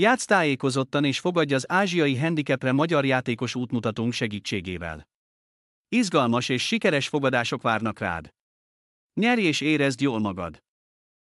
Játsz tájékozottan és fogadj az ázsiai handicapre magyar játékos útmutatónk segítségével. Izgalmas és sikeres fogadások várnak rád. Nyerj és érezd jól magad!